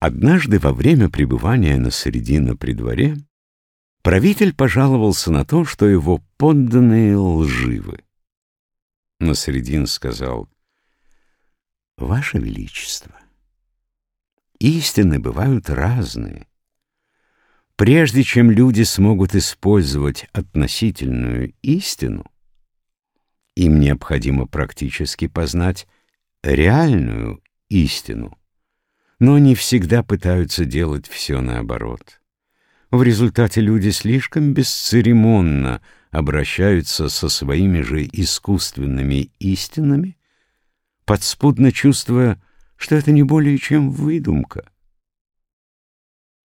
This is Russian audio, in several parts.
Однажды во время пребывания на Средино при дворе правитель пожаловался на то, что его подданные лживы. Насредин сказал, «Ваше Величество, истины бывают разные. Прежде чем люди смогут использовать относительную истину, им необходимо практически познать реальную истину но они всегда пытаются делать все наоборот. В результате люди слишком бесцеремонно обращаются со своими же искусственными истинами, подспудно чувствуя, что это не более чем выдумка.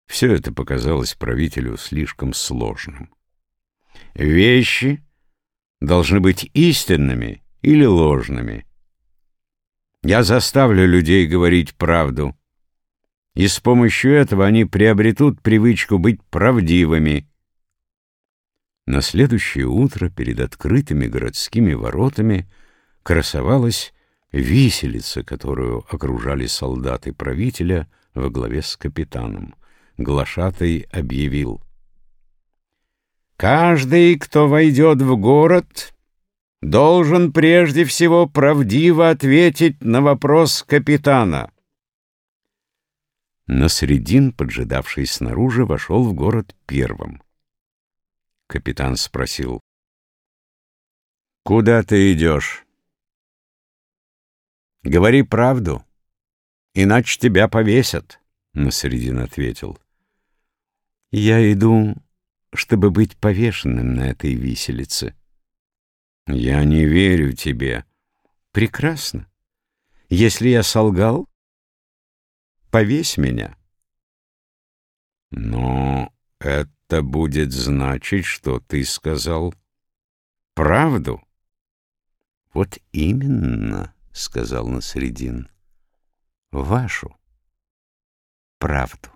Все это показалось правителю слишком сложным. Вещи должны быть истинными или ложными. Я заставлю людей говорить правду — и с помощью этого они приобретут привычку быть правдивыми. На следующее утро перед открытыми городскими воротами красовалась виселица, которую окружали солдаты правителя во главе с капитаном. Глашатай объявил. «Каждый, кто войдет в город, должен прежде всего правдиво ответить на вопрос капитана». Насредин, поджидавший снаружи, вошел в город первым. Капитан спросил. «Куда ты идешь?» «Говори правду, иначе тебя повесят», — Насредин ответил. «Я иду, чтобы быть повешенным на этой виселице». «Я не верю тебе». «Прекрасно. Если я солгал, повесь меня. Но это будет значить, что ты сказал правду. Вот именно, сказал Насредин, вашу правду.